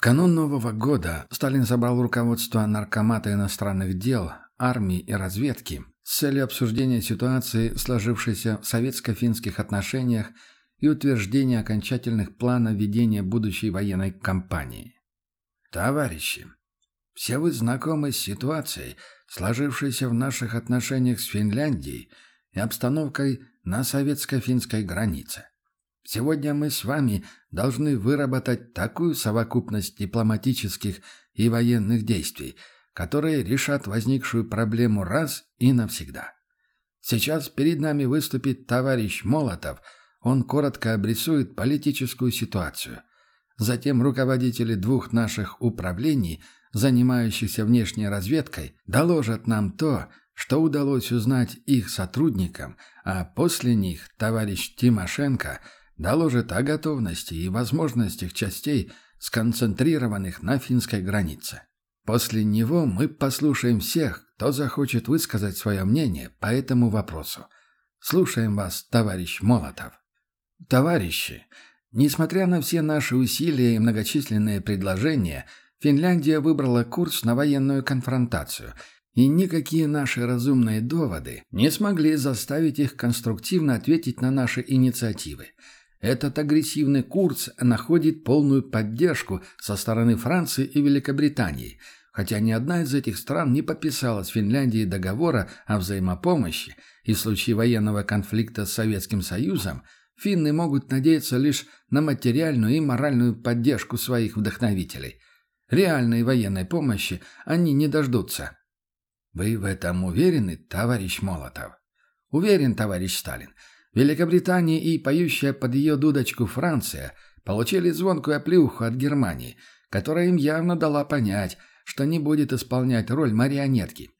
В канун Нового года Сталин собрал руководство Наркомата иностранных дел, армии и разведки с целью обсуждения ситуации, сложившейся в советско-финских отношениях и утверждения окончательных планов ведения будущей военной кампании. Товарищи, все вы знакомы с ситуацией, сложившейся в наших отношениях с Финляндией и обстановкой на советско-финской границе. Сегодня мы с вами должны выработать такую совокупность дипломатических и военных действий, которые решат возникшую проблему раз и навсегда. Сейчас перед нами выступит товарищ Молотов, он коротко обрисует политическую ситуацию. Затем руководители двух наших управлений, занимающихся внешней разведкой, доложат нам то, что удалось узнать их сотрудникам, а после них товарищ Тимошенко – доложит о готовности и возможностях частей, сконцентрированных на финской границе. После него мы послушаем всех, кто захочет высказать свое мнение по этому вопросу. Слушаем вас, товарищ Молотов. Товарищи, несмотря на все наши усилия и многочисленные предложения, Финляндия выбрала курс на военную конфронтацию, и никакие наши разумные доводы не смогли заставить их конструктивно ответить на наши инициативы – этот агрессивный курс находит полную поддержку со стороны Франции и Великобритании, хотя ни одна из этих стран не подписала с Финляндией договора о взаимопомощи, и в случае военного конфликта с Советским Союзом финны могут надеяться лишь на материальную и моральную поддержку своих вдохновителей. Реальной военной помощи они не дождутся. Вы в этом уверены, товарищ Молотов? Уверен, товарищ Сталин. Великобритания и поющая под ее дудочку Франция получили звонкую оплюху от Германии, которая им явно дала понять, что не будет исполнять роль марионетки.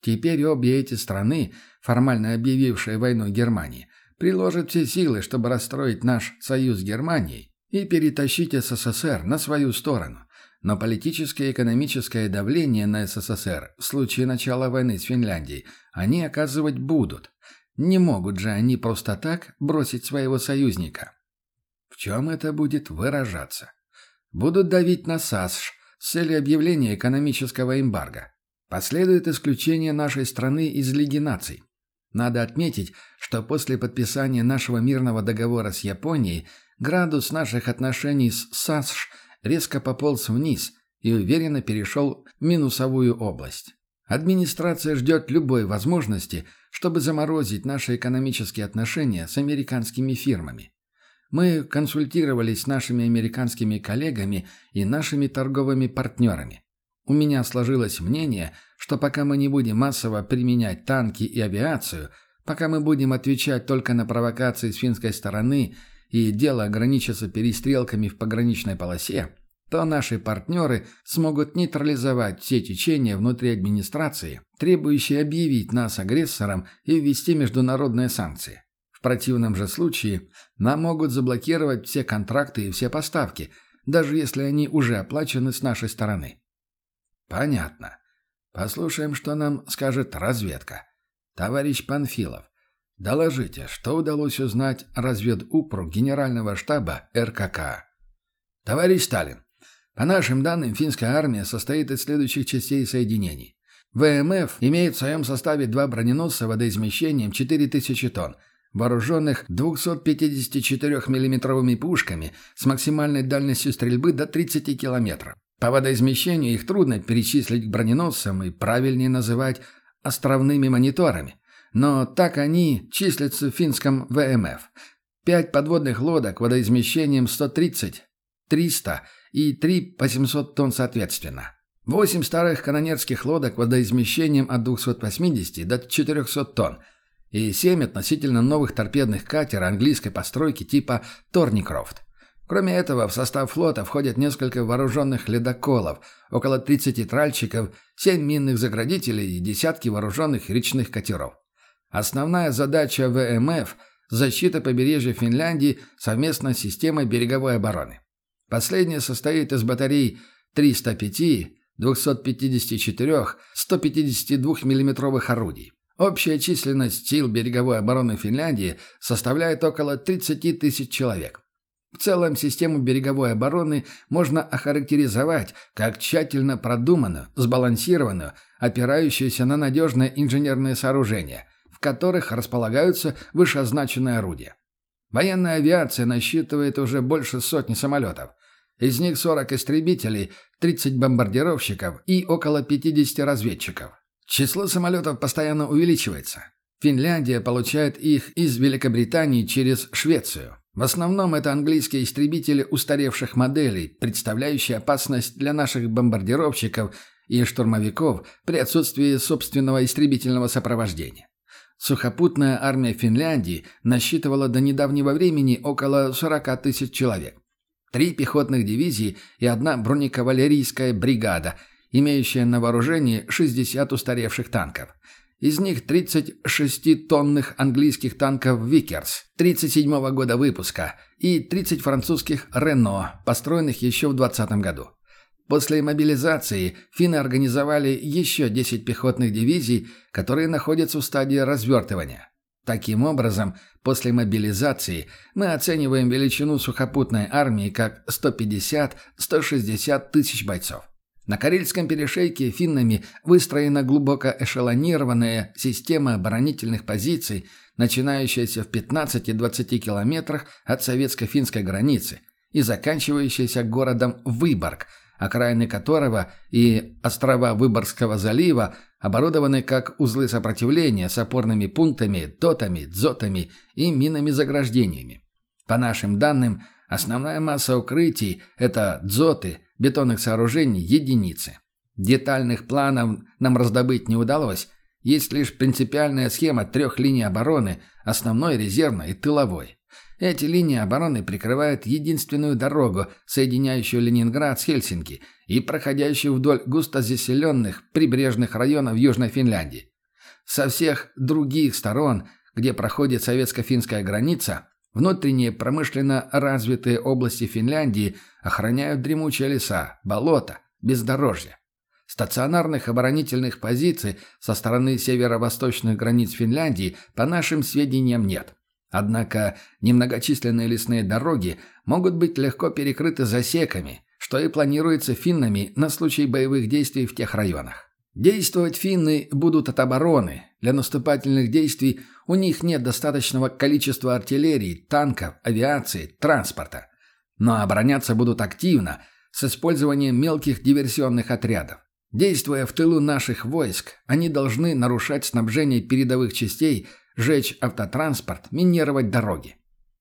Теперь обе эти страны, формально объявившие войну Германии, приложат все силы, чтобы расстроить наш союз с Германией и перетащить СССР на свою сторону. Но политическое и экономическое давление на СССР в случае начала войны с Финляндией они оказывать будут. Не могут же они просто так бросить своего союзника. В чем это будет выражаться? Будут давить на САСШ с целью объявления экономического эмбарго. Последует исключение нашей страны из Лиги наций. Надо отметить, что после подписания нашего мирного договора с Японией градус наших отношений с САСШ резко пополз вниз и уверенно перешел в минусовую область. Администрация ждет любой возможности, чтобы заморозить наши экономические отношения с американскими фирмами. Мы консультировались с нашими американскими коллегами и нашими торговыми партнерами. У меня сложилось мнение, что пока мы не будем массово применять танки и авиацию, пока мы будем отвечать только на провокации с финской стороны и дело ограничится перестрелками в пограничной полосе, то наши партнеры смогут нейтрализовать все течения внутри администрации, требующие объявить нас агрессором и ввести международные санкции. В противном же случае нам могут заблокировать все контракты и все поставки, даже если они уже оплачены с нашей стороны. Понятно. Послушаем, что нам скажет разведка. Товарищ Панфилов, доложите, что удалось узнать разведупру Генерального штаба РКК. Товарищ Сталин, по нашим данным, финская армия состоит из следующих частей соединений. ВМФ имеет в своем составе два броненосца водоизмещением 4000 тонн, вооруженных 254 миллиметровыми пушками с максимальной дальностью стрельбы до 30 километров. По водоизмещению их трудно перечислить к броненосцам и правильнее называть островными мониторами. Но так они числятся в финском ВМФ. Пять подводных лодок водоизмещением 130, 300 и три по 700 тонн соответственно. Восемь старых канонерских лодок водоизмещением от 280 до 400 тонн и семь относительно новых торпедных катер английской постройки типа «Торникрофт». Кроме этого, в состав флота входят несколько вооруженных ледоколов, около 30 тральщиков, 7 минных заградителей и десятки вооруженных речных катеров. Основная задача ВМФ – защита побережья Финляндии совместно с системой береговой обороны. Последняя состоит из батарей 305, 254, 152 миллиметровых орудий. Общая численность сил береговой обороны Финляндии составляет около 30 тысяч человек. В целом систему береговой обороны можно охарактеризовать как тщательно продуманную, сбалансированную, опирающуюся на надежные инженерные сооружения, в которых располагаются вышеозначенные орудия. Военная авиация насчитывает уже больше сотни самолетов. Из них 40 истребителей, 30 бомбардировщиков и около 50 разведчиков. Число самолетов постоянно увеличивается. Финляндия получает их из Великобритании через Швецию. В основном это английские истребители устаревших моделей, представляющие опасность для наших бомбардировщиков и штурмовиков при отсутствии собственного истребительного сопровождения. Сухопутная армия Финляндии насчитывала до недавнего времени около 40 тысяч человек. Три пехотных дивизии и одна бронекавалерийская бригада, имеющая на вооружении 60 устаревших танков – из них 30 6-тонных английских танков «Викерс» 37 года выпуска и 30 французских «Рено», построенных еще в 20 году. После мобилизации финны организовали еще 10 пехотных дивизий, которые находятся в стадии развертывания. Таким образом, после мобилизации мы оцениваем величину сухопутной армии как 150-160 тысяч бойцов. На Карельском перешейке финнами выстроена глубоко эшелонированная система оборонительных позиций, начинающаяся в 15-20 километрах от советско-финской границы и заканчивающаяся городом Выборг, окраины которого и острова Выборгского залива оборудованы как узлы сопротивления с опорными пунктами, дотами, дзотами и минами-заграждениями. По нашим данным, основная масса укрытий – это дзоты – бетонных сооружений – единицы. Детальных планов нам раздобыть не удалось, есть лишь принципиальная схема трех линий обороны – основной, резервной и тыловой. Эти линии обороны прикрывают единственную дорогу, соединяющую Ленинград с Хельсинки и проходящую вдоль густо заселенных прибрежных районов Южной Финляндии. Со всех других сторон, где проходит советско-финская граница, Внутренние промышленно развитые области Финляндии охраняют дремучие леса, болота, бездорожье. Стационарных оборонительных позиций со стороны северо-восточных границ Финляндии по нашим сведениям нет. Однако немногочисленные лесные дороги могут быть легко перекрыты засеками, что и планируется финнами на случай боевых действий в тех районах. Действовать финны будут от обороны. Для наступательных действий у них нет достаточного количества артиллерии, танков, авиации, транспорта. Но обороняться будут активно, с использованием мелких диверсионных отрядов. Действуя в тылу наших войск, они должны нарушать снабжение передовых частей, жечь автотранспорт, минировать дороги.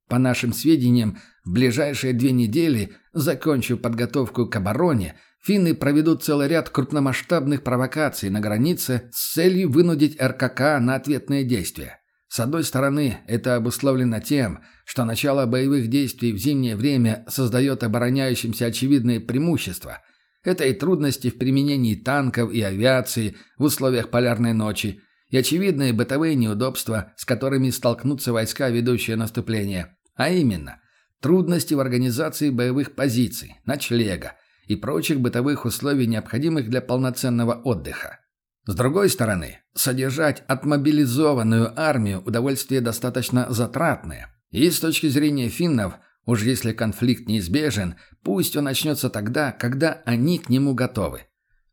По нашим сведениям, в ближайшие две недели, закончив подготовку к обороне, финны проведут целый ряд крупномасштабных провокаций на границе с целью вынудить РКК на ответные действия. С одной стороны, это обусловлено тем, что начало боевых действий в зимнее время создает обороняющимся очевидные преимущества. Это и трудности в применении танков и авиации в условиях полярной ночи, и очевидные бытовые неудобства, с которыми столкнутся войска, ведущие наступление. А именно, трудности в организации боевых позиций, ночлега, и прочих бытовых условий, необходимых для полноценного отдыха. С другой стороны, содержать отмобилизованную армию удовольствие достаточно затратное. И с точки зрения финнов, уж если конфликт неизбежен, пусть он начнется тогда, когда они к нему готовы.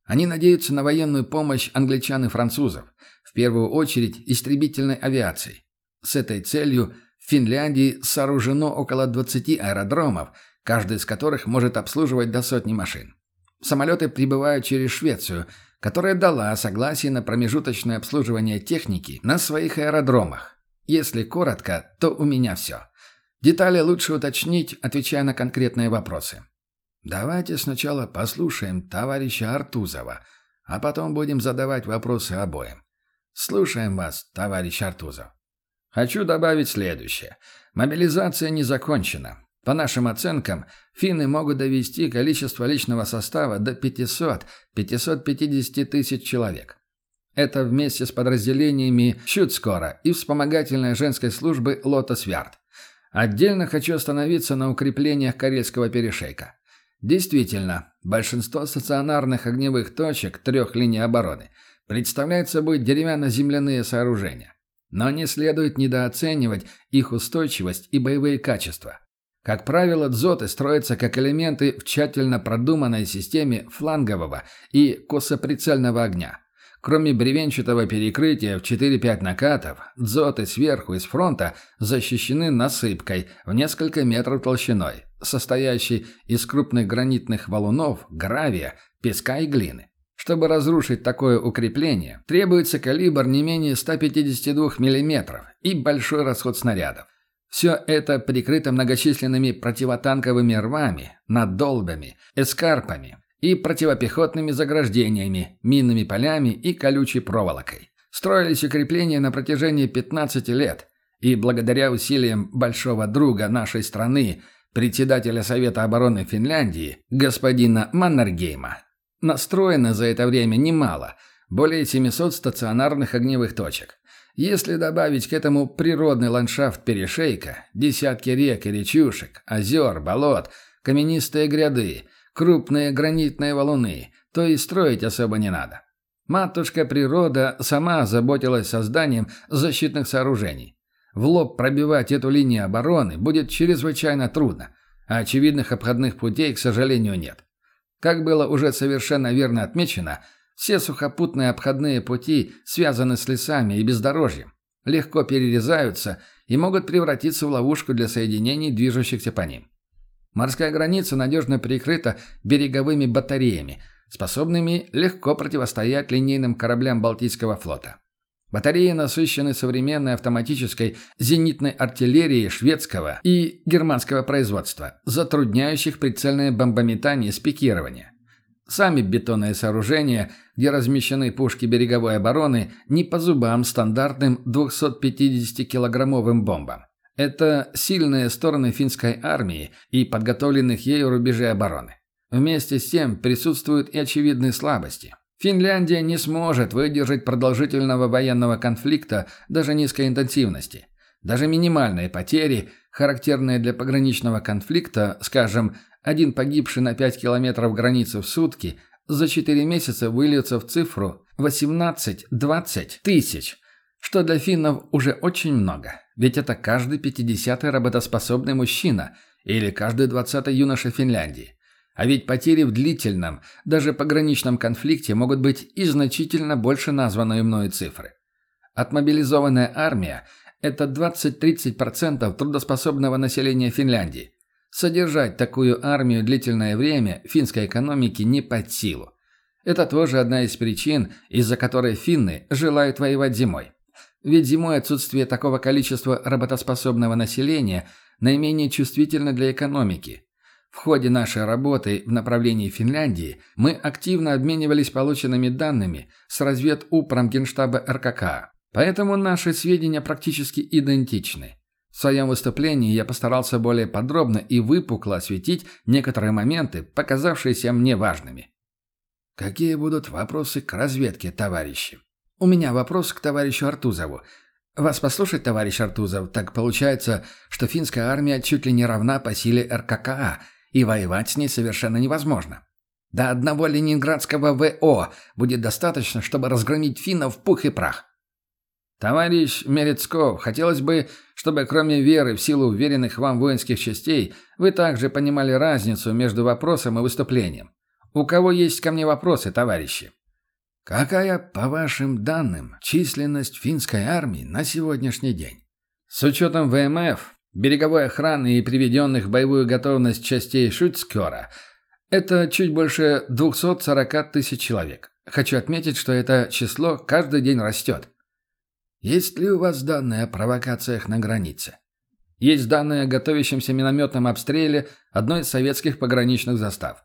Они надеются на военную помощь англичан и французов, в первую очередь истребительной авиацией. С этой целью в Финляндии сооружено около 20 аэродромов, каждый из которых может обслуживать до сотни машин. Самолеты прибывают через Швецию, которая дала согласие на промежуточное обслуживание техники на своих аэродромах. Если коротко, то у меня все. Детали лучше уточнить, отвечая на конкретные вопросы. Давайте сначала послушаем товарища Артузова, а потом будем задавать вопросы обоим. Слушаем вас, товарищ Артузов. Хочу добавить следующее. Мобилизация не закончена. По нашим оценкам, финны могут довести количество личного состава до 500-550 тысяч человек. Это вместе с подразделениями Щутскора и вспомогательной женской службы Лотос Вярд. Отдельно хочу остановиться на укреплениях Карельского перешейка. Действительно, большинство стационарных огневых точек трех линий обороны представляют собой деревянно-земляные сооружения. Но не следует недооценивать их устойчивость и боевые качества. Как правило, дзоты строятся как элементы в тщательно продуманной системе флангового и косоприцельного огня. Кроме бревенчатого перекрытия в 4-5 накатов, дзоты сверху из фронта защищены насыпкой в несколько метров толщиной, состоящей из крупных гранитных валунов, гравия, песка и глины. Чтобы разрушить такое укрепление, требуется калибр не менее 152 мм и большой расход снарядов. Все это прикрыто многочисленными противотанковыми рвами, надолбами, эскарпами, и противопехотными заграждениями, минными полями и колючей проволокой. Строились укрепления на протяжении 15 лет, и благодаря усилиям большого друга нашей страны, председателя Совета обороны Финляндии, господина Маннергейма, настроено за это время немало, более 700 стационарных огневых точек. Если добавить к этому природный ландшафт перешейка, десятки рек и речушек, озер, болот, каменистые гряды – крупные гранитные валуны, то и строить особо не надо. Матушка природа сама заботилась созданием защитных сооружений. В лоб пробивать эту линию обороны будет чрезвычайно трудно, а очевидных обходных путей, к сожалению, нет. Как было уже совершенно верно отмечено, все сухопутные обходные пути связаны с лесами и бездорожьем, легко перерезаются и могут превратиться в ловушку для соединений, движущихся по ним. Морская граница надежно прикрыта береговыми батареями, способными легко противостоять линейным кораблям Балтийского флота. Батареи насыщены современной автоматической зенитной артиллерией шведского и германского производства, затрудняющих прицельное бомбометание с пикирования. Сами бетонные сооружения, где размещены пушки береговой обороны, не по зубам стандартным 250-килограммовым бомбам. Это сильные стороны финской армии и подготовленных ею рубежей обороны. Вместе с тем присутствуют и очевидные слабости. Финляндия не сможет выдержать продолжительного военного конфликта даже низкой интенсивности. Даже минимальные потери, характерные для пограничного конфликта, скажем, один погибший на 5 километров границы в сутки, за 4 месяца выльются в цифру 18-20 тысяч, что для финнов уже очень много. Ведь это каждый пятидесятый работоспособный мужчина или каждый двадцатый юноша Финляндии. А ведь потери в длительном, даже пограничном конфликте могут быть и значительно больше названной мною цифры. Отмобилизованная армия – это 20-30% трудоспособного населения Финляндии. Содержать такую армию длительное время финской экономике не под силу. Это тоже одна из причин, из-за которой финны желают воевать зимой. Ведь зимой отсутствие такого количества работоспособного населения наименее чувствительно для экономики. В ходе нашей работы в направлении Финляндии мы активно обменивались полученными данными с разведупром Генштаба РКК. Поэтому наши сведения практически идентичны. В своем выступлении я постарался более подробно и выпукло осветить некоторые моменты, показавшиеся мне важными. Какие будут вопросы к разведке, товарищи? «У меня вопрос к товарищу Артузову. Вас послушать, товарищ Артузов, так получается, что финская армия чуть ли не равна по силе РККА, и воевать с ней совершенно невозможно. До одного ленинградского ВО будет достаточно, чтобы разгромить финнов в пух и прах». «Товарищ Мерецков, хотелось бы, чтобы кроме веры в силу уверенных вам воинских частей, вы также понимали разницу между вопросом и выступлением. У кого есть ко мне вопросы, товарищи?» Какая, по вашим данным, численность финской армии на сегодняшний день? С учетом ВМФ, береговой охраны и приведенных в боевую готовность частей Шуцкера, это чуть больше 240 тысяч человек. Хочу отметить, что это число каждый день растет. Есть ли у вас данные о провокациях на границе? Есть данные о готовящемся минометном обстреле одной из советских пограничных застав.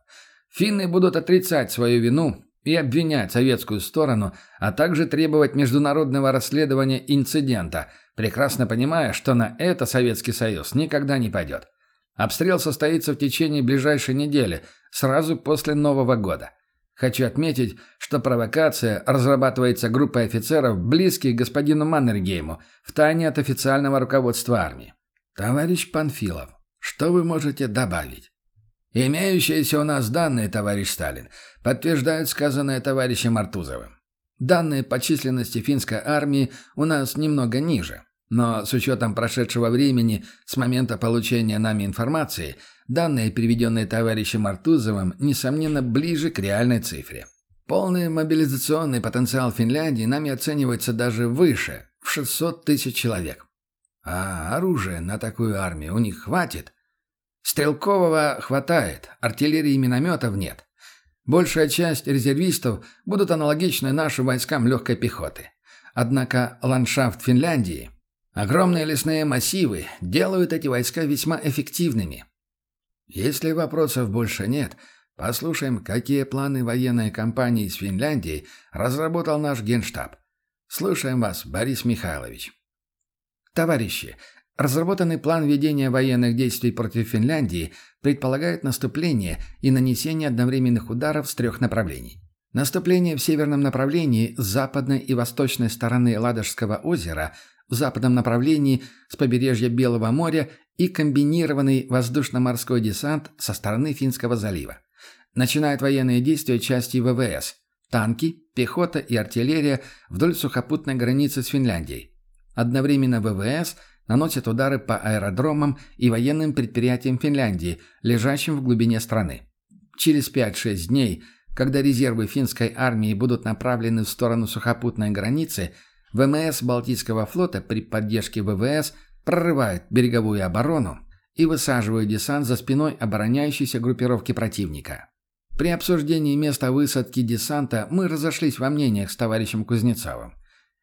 Финны будут отрицать свою вину и обвинять советскую сторону, а также требовать международного расследования инцидента, прекрасно понимая, что на это Советский Союз никогда не пойдет. Обстрел состоится в течение ближайшей недели, сразу после Нового года. Хочу отметить, что провокация разрабатывается группой офицеров, близких господину Маннергейму, втайне от официального руководства армии. Товарищ Панфилов, что вы можете добавить? Имеющиеся у нас данные, товарищ Сталин, подтверждают сказанное товарищем Артузовым. Данные по численности финской армии у нас немного ниже. Но с учетом прошедшего времени с момента получения нами информации, данные, приведенные товарищем Артузовым, несомненно, ближе к реальной цифре. Полный мобилизационный потенциал Финляндии нами оценивается даже выше, в 600 тысяч человек. А оружия на такую армию у них хватит? Стрелкового хватает, артиллерии и минометов нет. Большая часть резервистов будут аналогичны нашим войскам легкой пехоты. Однако ландшафт Финляндии, огромные лесные массивы делают эти войска весьма эффективными. Если вопросов больше нет, послушаем, какие планы военной кампании с Финляндией разработал наш генштаб. Слушаем вас, Борис Михайлович. Товарищи, разработанный план ведения военных действий против Финляндии предполагает наступление и нанесение одновременных ударов с трех направлений. Наступление в северном направлении с западной и восточной стороны Ладожского озера, в западном направлении с побережья Белого моря и комбинированный воздушно-морской десант со стороны Финского залива. Начинают военные действия части ВВС – Танки, пехота и артиллерия вдоль сухопутной границы с Финляндией. Одновременно ВВС наносят удары по аэродромам и военным предприятиям Финляндии, лежащим в глубине страны. Через 5-6 дней, когда резервы финской армии будут направлены в сторону сухопутной границы, ВМС Балтийского флота при поддержке ВВС прорывают береговую оборону и высаживают десант за спиной обороняющейся группировки противника. При обсуждении места высадки десанта мы разошлись во мнениях с товарищем Кузнецовым.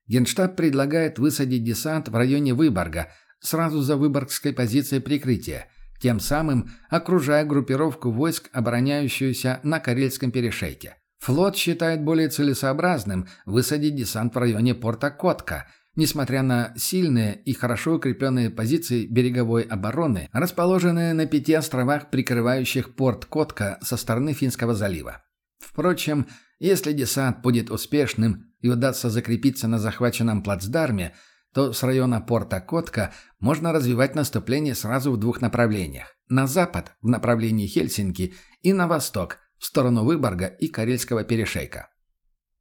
Генштаб предлагает высадить десант в районе Выборга, сразу за выборгской позицией прикрытия, тем самым окружая группировку войск, обороняющуюся на Карельском перешейке. Флот считает более целесообразным высадить десант в районе порта Котка – Несмотря на сильные и хорошо укрепленные позиции береговой обороны, расположенные на пяти островах, прикрывающих порт Котка со стороны Финского залива. Впрочем, если десант будет успешным и удастся закрепиться на захваченном плацдарме, то с района порта Котка можно развивать наступление сразу в двух направлениях. На запад, в направлении Хельсинки, и на восток, в сторону Выборга и Карельского перешейка.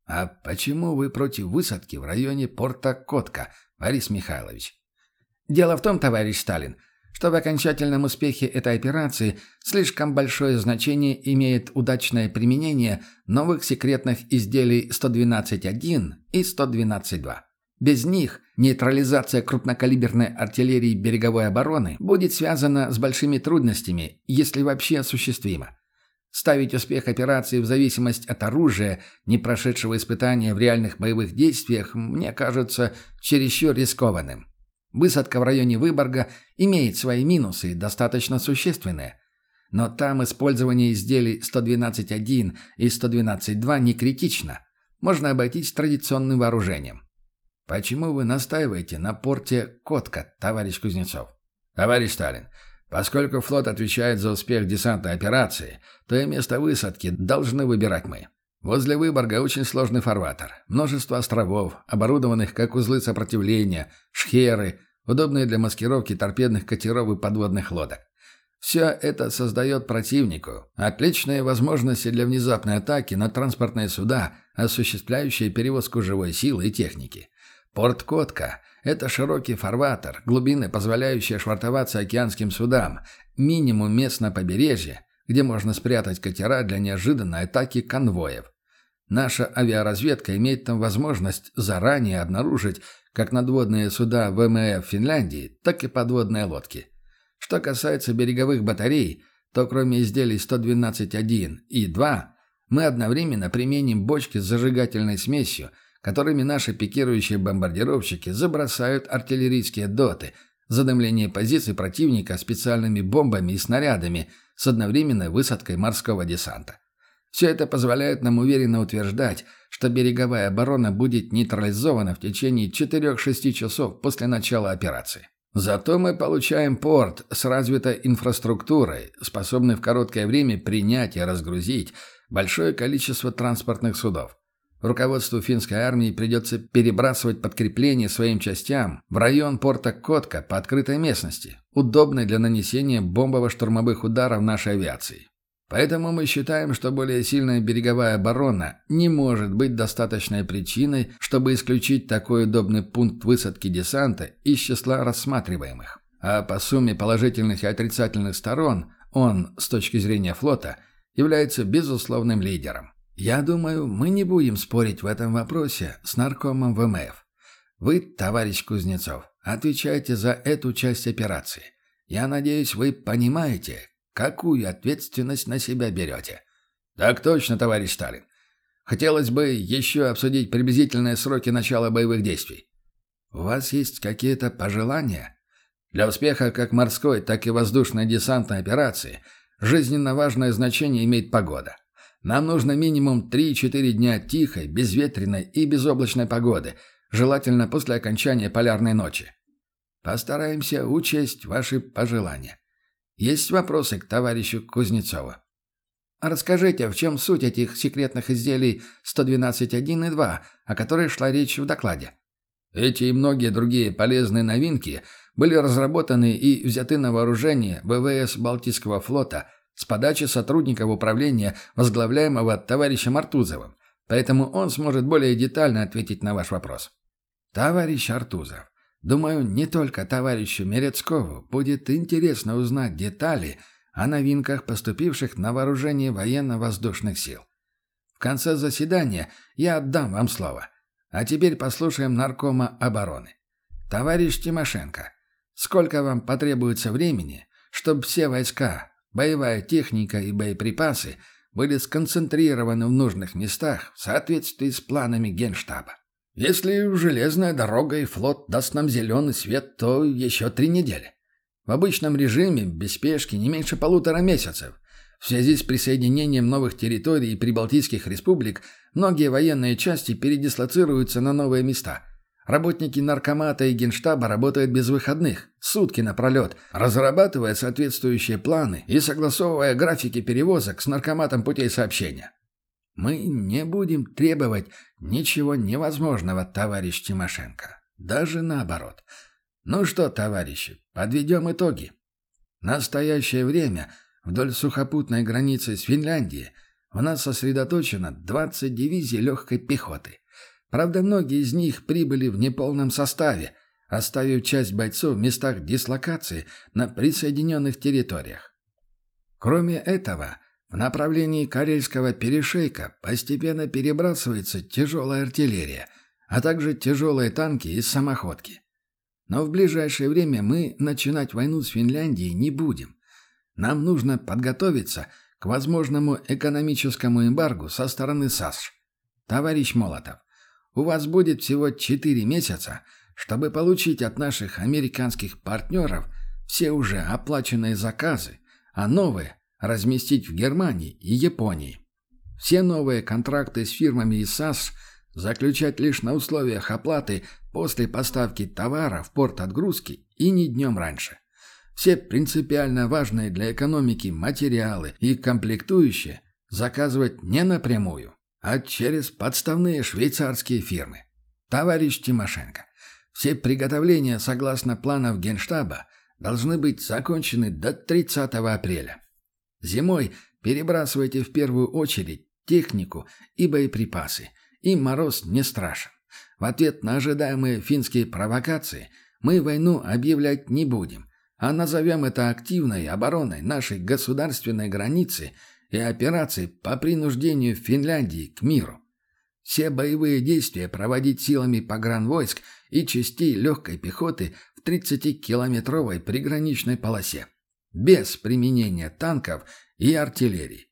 «А почему вы против высадки в районе порта Котка, Борис Михайлович?» «Дело в том, товарищ Сталин, что в окончательном успехе этой операции слишком большое значение имеет удачное применение новых секретных изделий 112.1 и 112.2. Без них нейтрализация крупнокалиберной артиллерии береговой обороны будет связана с большими трудностями, если вообще осуществима. Ставить успех операции в зависимость от оружия, не прошедшего испытания в реальных боевых действиях, мне кажется чересчур рискованным. Высадка в районе Выборга имеет свои минусы, достаточно существенные. Но там использование изделий 112.1 и 112.2 не критично. Можно обойтись традиционным вооружением. Почему вы настаиваете на порте Котка, товарищ Кузнецов? Товарищ Сталин, Поскольку флот отвечает за успех десантной операции, то и место высадки должны выбирать мы. Возле Выборга очень сложный фарватер. Множество островов, оборудованных как узлы сопротивления, шхеры, удобные для маскировки торпедных катеров и подводных лодок. Все это создает противнику отличные возможности для внезапной атаки на транспортные суда, осуществляющие перевозку живой силы и техники. Порт Котка это широкий фарватер, глубины, позволяющие швартоваться океанским судам, минимум мест на побережье, где можно спрятать катера для неожиданной атаки конвоев. Наша авиаразведка имеет там возможность заранее обнаружить как надводные суда ВМФ Финляндии, так и подводные лодки. Что касается береговых батарей, то кроме изделий 112.1 и 2, мы одновременно применим бочки с зажигательной смесью – которыми наши пикирующие бомбардировщики забросают артиллерийские доты, задымление позиций противника специальными бомбами и снарядами с одновременной высадкой морского десанта. Все это позволяет нам уверенно утверждать, что береговая оборона будет нейтрализована в течение 4-6 часов после начала операции. Зато мы получаем порт с развитой инфраструктурой, способный в короткое время принять и разгрузить большое количество транспортных судов. Руководству финской армии придется перебрасывать подкрепление своим частям в район порта Котка по открытой местности, удобной для нанесения бомбово-штурмовых ударов нашей авиации. Поэтому мы считаем, что более сильная береговая оборона не может быть достаточной причиной, чтобы исключить такой удобный пункт высадки десанта из числа рассматриваемых. А по сумме положительных и отрицательных сторон он, с точки зрения флота, является безусловным лидером. Я думаю, мы не будем спорить в этом вопросе с наркомом ВМФ. Вы, товарищ Кузнецов, отвечаете за эту часть операции. Я надеюсь, вы понимаете, какую ответственность на себя берете. Так точно, товарищ Сталин. Хотелось бы еще обсудить приблизительные сроки начала боевых действий. У вас есть какие-то пожелания? Для успеха как морской, так и воздушной десантной операции жизненно важное значение имеет погода. Нам нужно минимум 3-4 дня тихой, безветренной и безоблачной погоды, желательно после окончания полярной ночи. Постараемся учесть ваши пожелания. Есть вопросы к товарищу Кузнецову? Расскажите, в чем суть этих секретных изделий 112.1 и 2, о которых шла речь в докладе? Эти и многие другие полезные новинки были разработаны и взяты на вооружение ВВС Балтийского флота с подачи сотрудников управления, возглавляемого товарищем Артузовым, поэтому он сможет более детально ответить на ваш вопрос. Товарищ Артузов, Думаю, не только товарищу Мерецкову будет интересно узнать детали о новинках, поступивших на вооружение военно-воздушных сил. В конце заседания я отдам вам слово. А теперь послушаем наркома обороны. Товарищ Тимошенко, сколько вам потребуется времени, чтобы все войска, боевая техника и боеприпасы были сконцентрированы в нужных местах в соответствии с планами Генштаба? Если железная дорога и флот даст нам зеленый свет, то еще три недели. В обычном режиме, без спешки, не меньше полутора месяцев. В связи с присоединением новых территорий и прибалтийских республик, многие военные части передислоцируются на новые места. Работники наркомата и генштаба работают без выходных, сутки напролет, разрабатывая соответствующие планы и согласовывая графики перевозок с наркоматом путей сообщения. Мы не будем требовать ничего невозможного, товарищ Тимошенко. Даже наоборот. Ну что, товарищи, подведем итоги. В настоящее время вдоль сухопутной границы с Финляндией у нас сосредоточено 20 дивизий легкой пехоты. Правда, многие из них прибыли в неполном составе, оставив часть бойцов в местах дислокации на присоединенных территориях. Кроме этого, в направлении Карельского перешейка постепенно перебрасывается тяжелая артиллерия, а также тяжелые танки и самоходки. Но в ближайшее время мы начинать войну с Финляндией не будем. Нам нужно подготовиться к возможному экономическому эмбаргу со стороны САСШ. Товарищ Молотов, у вас будет всего 4 месяца, чтобы получить от наших американских партнеров все уже оплаченные заказы, а новые разместить в Германии и Японии. Все новые контракты с фирмами из САС заключать лишь на условиях оплаты после поставки товара в порт отгрузки и не днем раньше. Все принципиально важные для экономики материалы и комплектующие заказывать не напрямую, а через подставные швейцарские фирмы. Товарищ Тимошенко, все приготовления согласно планов Генштаба должны быть закончены до 30 апреля. Зимой перебрасывайте в первую очередь технику и боеприпасы. Им мороз не страшен. В ответ на ожидаемые финские провокации мы войну объявлять не будем, а назовем это активной обороной нашей государственной границы и операцией по принуждению Финляндии к миру. Все боевые действия проводить силами погранвойск и частей легкой пехоты в 30-километровой приграничной полосе без применения танков и артиллерии.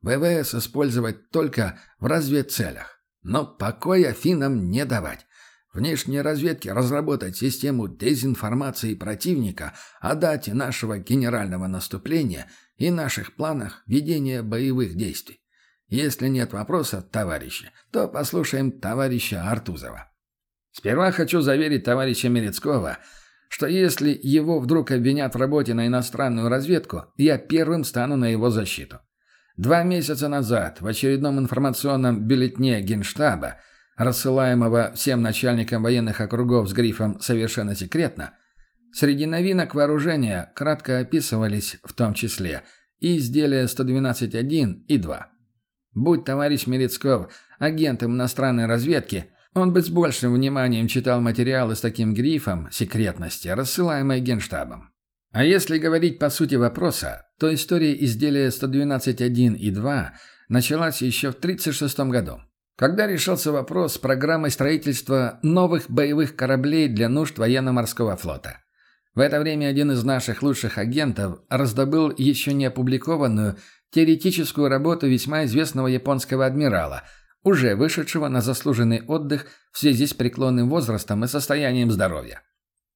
ВВС использовать только в разведцелях. Но покоя финнам не давать. Внешней разведке разработать систему дезинформации противника о дате нашего генерального наступления и наших планах ведения боевых действий. Если нет вопросов, товарищи, то послушаем товарища Артузова. Сперва хочу заверить товарища Мерецкого – что если его вдруг обвинят в работе на иностранную разведку, я первым стану на его защиту. Два месяца назад в очередном информационном бюллетне Генштаба, рассылаемого всем начальникам военных округов с грифом «Совершенно секретно», среди новинок вооружения кратко описывались в том числе и изделия 112.1 и 2. Будь товарищ Мерецков агентом иностранной разведки, он бы с большим вниманием читал материалы с таким грифом секретности, рассылаемые Генштабом. А если говорить по сути вопроса, то история изделия 112.1 и 2 началась еще в 1936 году, когда решался вопрос с программой строительства новых боевых кораблей для нужд военно-морского флота. В это время один из наших лучших агентов раздобыл еще не опубликованную теоретическую работу весьма известного японского адмирала, уже вышедшего на заслуженный отдых в связи с преклонным возрастом и состоянием здоровья.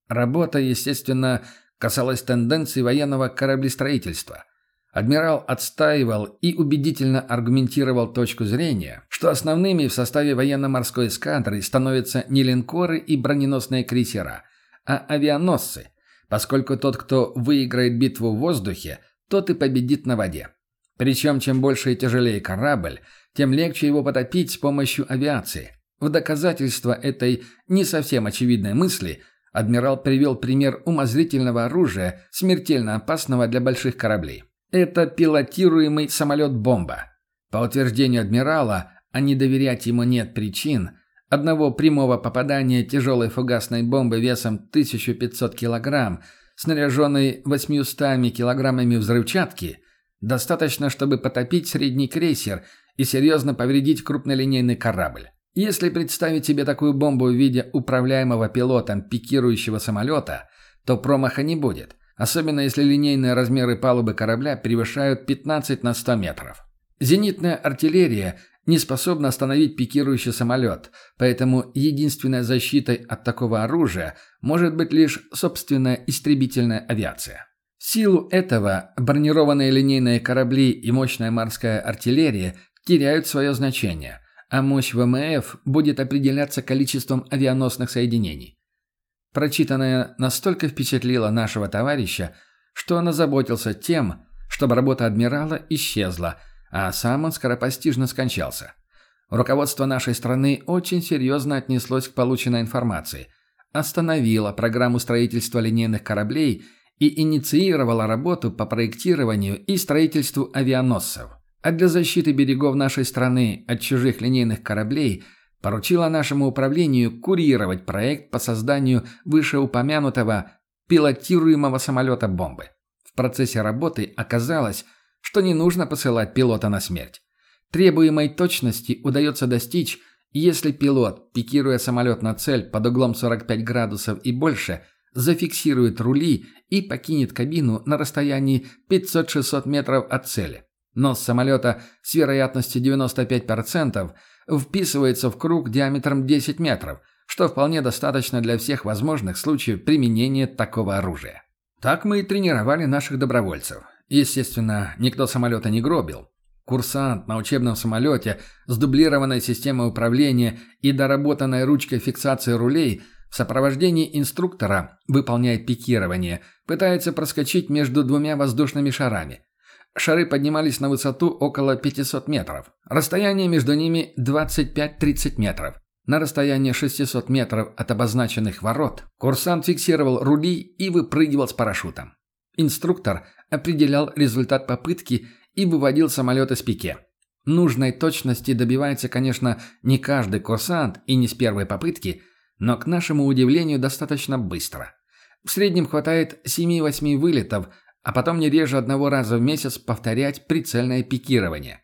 Работа, естественно, касалась тенденций военного кораблестроительства. Адмирал отстаивал и убедительно аргументировал точку зрения, что основными в составе военно-морской эскадры становятся не линкоры и броненосные крейсера, а авианосцы – поскольку тот, кто выиграет битву в воздухе, тот и победит на воде. Причем чем больше и тяжелее корабль, тем легче его потопить с помощью авиации. В доказательство этой не совсем очевидной мысли адмирал привел пример умозрительного оружия, смертельно опасного для больших кораблей. Это пилотируемый самолет-бомба. По утверждению адмирала, а не доверять ему нет причин, Одного прямого попадания тяжелой фугасной бомбы весом 1500 килограмм, снаряженной 800 килограммами взрывчатки, достаточно, чтобы потопить средний крейсер и серьезно повредить крупнолинейный корабль. Если представить себе такую бомбу в виде управляемого пилотом пикирующего самолета, то промаха не будет, особенно если линейные размеры палубы корабля превышают 15 на 100 метров. Зенитная артиллерия не способна остановить пикирующий самолет, поэтому единственной защитой от такого оружия может быть лишь собственная истребительная авиация. В силу этого бронированные линейные корабли и мощная морская артиллерия теряют свое значение, а мощь ВМФ будет определяться количеством авианосных соединений. Прочитанное настолько впечатлило нашего товарища, что он озаботился тем, чтобы работа адмирала исчезла – а сам он скоропостижно скончался. Руководство нашей страны очень серьезно отнеслось к полученной информации, остановило программу строительства линейных кораблей и инициировало работу по проектированию и строительству авианосцев. А для защиты берегов нашей страны от чужих линейных кораблей поручило нашему управлению курировать проект по созданию вышеупомянутого пилотируемого самолета-бомбы. В процессе работы оказалось, что не нужно посылать пилота на смерть. Требуемой точности удается достичь, если пилот, пикируя самолет на цель под углом 45 градусов и больше, зафиксирует рули и покинет кабину на расстоянии 500-600 метров от цели. Нос самолета с вероятностью 95% вписывается в круг диаметром 10 метров, что вполне достаточно для всех возможных случаев применения такого оружия. Так мы и тренировали наших добровольцев. Естественно, никто самолета не гробил. Курсант на учебном самолете с дублированной системой управления и доработанной ручкой фиксации рулей в сопровождении инструктора выполняет пикирование, пытается проскочить между двумя воздушными шарами. Шары поднимались на высоту около 500 метров. Расстояние между ними 25-30 метров. На расстоянии 600 метров от обозначенных ворот курсант фиксировал рули и выпрыгивал с парашютом. Инструктор определял результат попытки и выводил самолет из пике. Нужной точности добивается, конечно, не каждый курсант и не с первой попытки, но, к нашему удивлению, достаточно быстро. В среднем хватает 7-8 вылетов, а потом не реже одного раза в месяц повторять прицельное пикирование.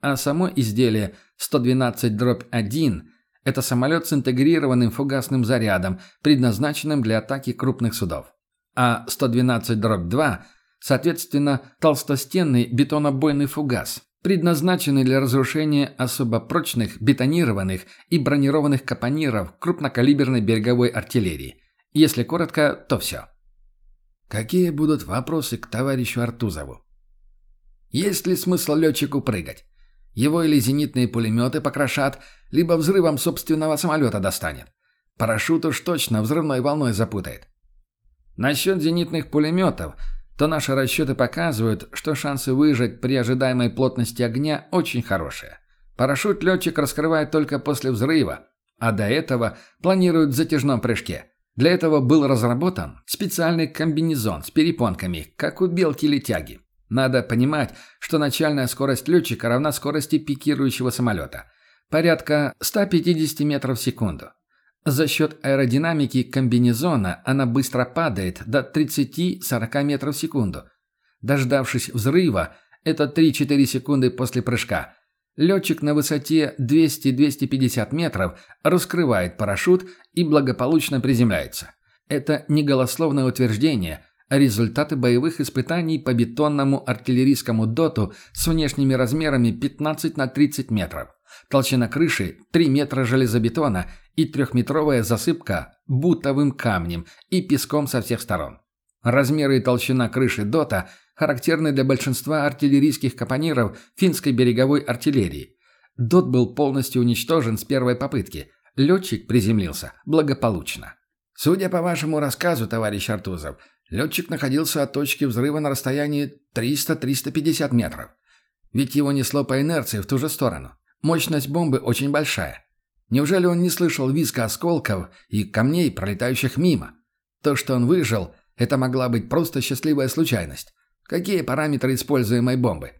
А само изделие 112-1 – это самолет с интегрированным фугасным зарядом, предназначенным для атаки крупных судов. А 112-2 Соответственно, толстостенный бетонобойный фугас, предназначенный для разрушения особо прочных бетонированных и бронированных капониров крупнокалиберной береговой артиллерии. Если коротко, то все. Какие будут вопросы к товарищу Артузову? Есть ли смысл летчику прыгать? Его или зенитные пулеметы покрошат, либо взрывом собственного самолета достанет. Парашют уж точно взрывной волной запутает. Насчет зенитных пулеметов – то наши расчеты показывают, что шансы выжить при ожидаемой плотности огня очень хорошие. Парашют летчик раскрывает только после взрыва, а до этого планирует в затяжном прыжке. Для этого был разработан специальный комбинезон с перепонками, как у белки-летяги. Надо понимать, что начальная скорость летчика равна скорости пикирующего самолета. Порядка 150 метров в секунду. За счет аэродинамики комбинезона она быстро падает до 30-40 метров в секунду. Дождавшись взрыва, это 3-4 секунды после прыжка, летчик на высоте 200-250 метров раскрывает парашют и благополучно приземляется. Это не голословное утверждение, а результаты боевых испытаний по бетонному артиллерийскому доту с внешними размерами 15 на 30 метров. Толщина крыши – 3 метра железобетона и трехметровая засыпка бутовым камнем и песком со всех сторон. Размеры и толщина крыши ДОТа характерны для большинства артиллерийских капониров финской береговой артиллерии. ДОТ был полностью уничтожен с первой попытки. Летчик приземлился благополучно. Судя по вашему рассказу, товарищ Артузов, летчик находился от точки взрыва на расстоянии 300-350 метров. Ведь его несло по инерции в ту же сторону. Мощность бомбы очень большая. Неужели он не слышал визга осколков и камней, пролетающих мимо? То, что он выжил, это могла быть просто счастливая случайность. Какие параметры используемой бомбы?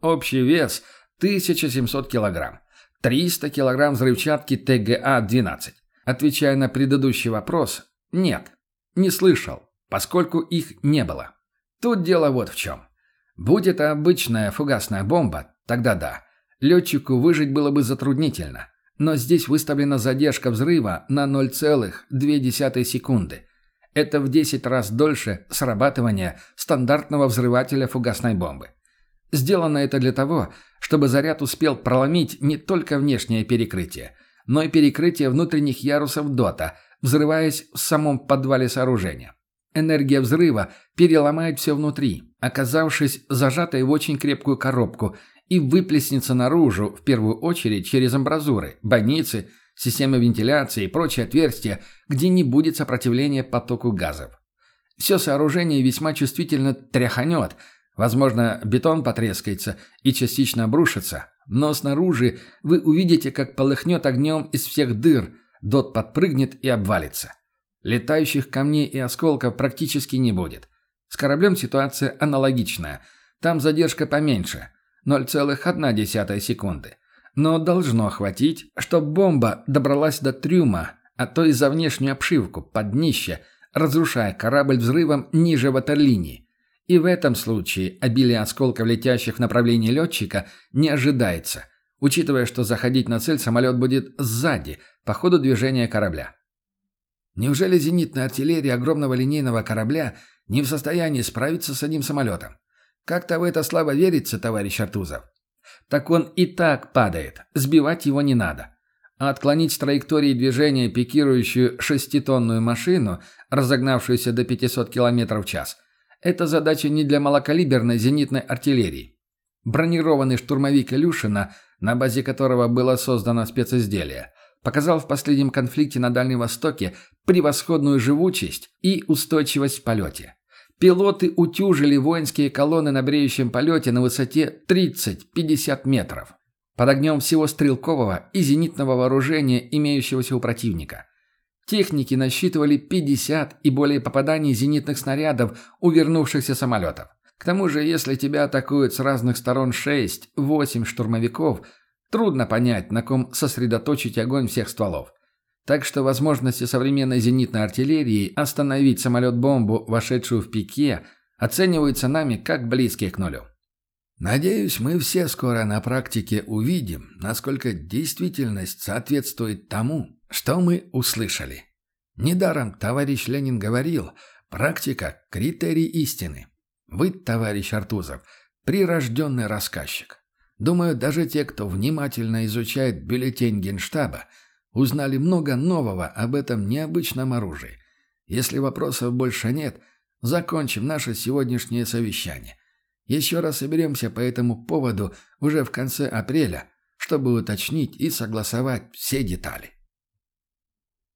Общий вес – 1700 килограмм. 300 килограмм взрывчатки ТГА-12. Отвечая на предыдущий вопрос, нет, не слышал, поскольку их не было. Тут дело вот в чем. Будь это обычная фугасная бомба, тогда да. Летчику выжить было бы затруднительно. Но здесь выставлена задержка взрыва на 0,2 секунды. Это в 10 раз дольше срабатывания стандартного взрывателя фугасной бомбы. Сделано это для того, чтобы заряд успел проломить не только внешнее перекрытие, но и перекрытие внутренних ярусов ДОТа, взрываясь в самом подвале сооружения. Энергия взрыва переломает все внутри, оказавшись зажатой в очень крепкую коробку и выплеснется наружу, в первую очередь через амбразуры, больницы, системы вентиляции и прочие отверстия, где не будет сопротивления потоку газов. Все сооружение весьма чувствительно тряханет, возможно, бетон потрескается и частично обрушится, но снаружи вы увидите, как полыхнет огнем из всех дыр, дот подпрыгнет и обвалится. Летающих камней и осколков практически не будет. С кораблем ситуация аналогичная. Там задержка поменьше – 0,1 секунды. Но должно хватить, чтобы бомба добралась до трюма, а то и за внешнюю обшивку, под днище, разрушая корабль взрывом ниже ватерлинии. И в этом случае обилие осколков, летящих в направлении летчика, не ожидается, учитывая, что заходить на цель самолет будет сзади, по ходу движения корабля. Неужели зенитная артиллерия огромного линейного корабля не в состоянии справиться с одним самолетом? Как-то в это слабо верится, товарищ Артузов. Так он и так падает, сбивать его не надо. А отклонить с траектории движения пикирующую шеститонную машину, разогнавшуюся до 500 км в час, это задача не для малокалиберной зенитной артиллерии. Бронированный штурмовик Илюшина, на базе которого было создано специзделие, показал в последнем конфликте на Дальнем Востоке превосходную живучесть и устойчивость в полете. Пилоты утюжили воинские колонны на бреющем полете на высоте 30-50 метров. Под огнем всего стрелкового и зенитного вооружения, имеющегося у противника. Техники насчитывали 50 и более попаданий зенитных снарядов у вернувшихся самолетов. К тому же, если тебя атакуют с разных сторон 6-8 штурмовиков, трудно понять, на ком сосредоточить огонь всех стволов. Так что возможности современной зенитной артиллерии остановить самолет-бомбу, вошедшую в пике, оцениваются нами как близкие к нулю. Надеюсь, мы все скоро на практике увидим, насколько действительность соответствует тому, что мы услышали. Недаром товарищ Ленин говорил, практика – критерий истины. Вы, товарищ Артузов, прирожденный рассказчик. Думаю, даже те, кто внимательно изучает бюллетень Генштаба – Узнали много нового об этом необычном оружии. Если вопросов больше нет, закончим наше сегодняшнее совещание. Еще раз соберемся по этому поводу уже в конце апреля, чтобы уточнить и согласовать все детали.